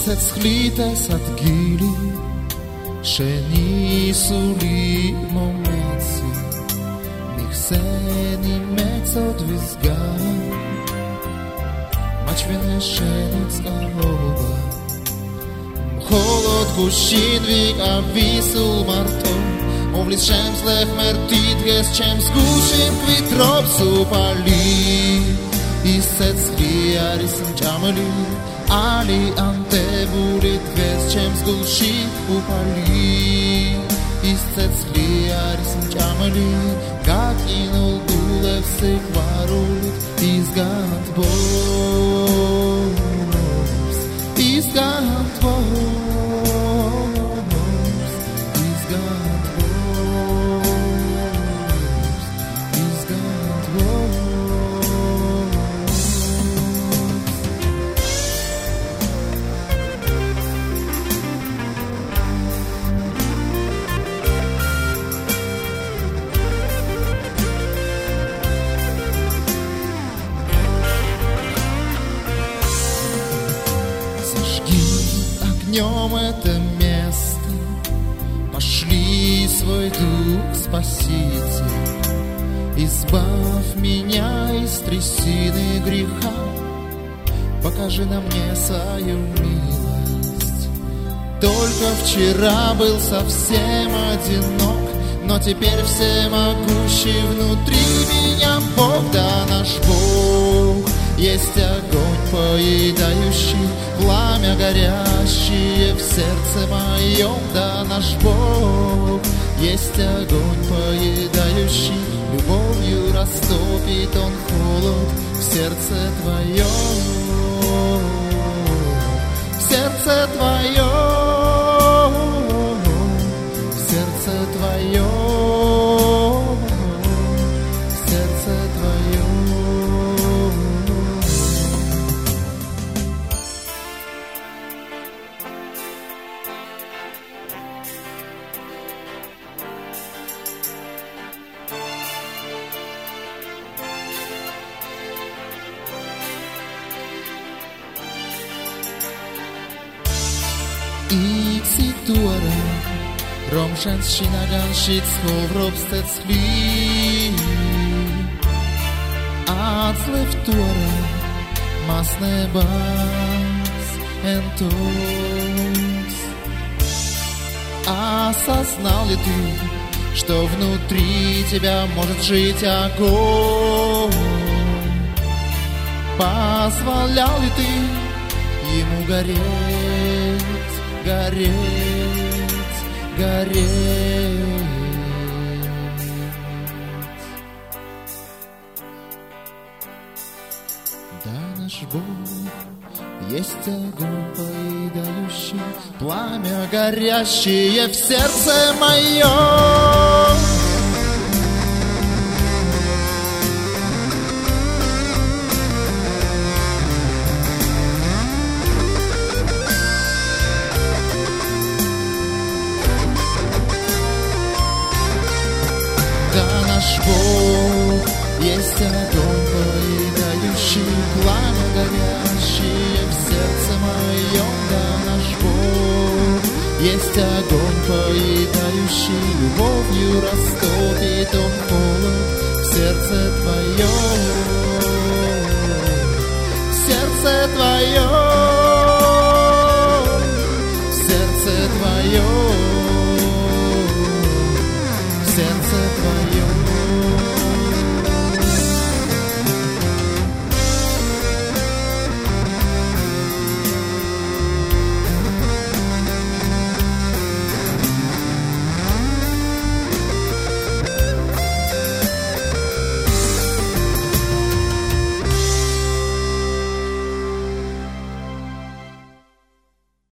ცეცხლით ეს ადგილი შენი სული მომეცი. მიხსენი მეწოდვისგან მაჩვენე შენი წყალობა მხოლოდ გუშინ ვიკავი სულ მარტო მოვლის ჩემს ლეხმერთი დღეს ჩემს გუშინ ვიტრობს უფალი. ისეც კი არის მჭამლი არიანტებული დღეს ჩემს გულში უფალი. ის ცეცხლი არის მჭამელი გაკინულ გულებს სიყვარულს огнем это место. Пошли свой дух спаситель. Избавь меня из трясины греха. Покажи на мне свою милость. Только вчера был совсем одинок Но теперь всемогущий внутри меня Бог да наш Бог. Есть огонь поедающий, пламя горящее в сердце моем, да наш Бог. Есть огонь поедающий, любовью растопит он холод в сердце твоем, в сердце твоем, Isidora Romșans și Nagan și Snovropsteț Hvi Ați leftora Mas nebas Entos Осознал ли ты, что внутри тебя может жить огонь? Позволял ли ты ему гореть? Гореть, гореть. Да, наш Бог есть огонь поедающий, пламя горящее в сердце моем. любовью расколотит он холод в сердце твоем, в сердце твоем.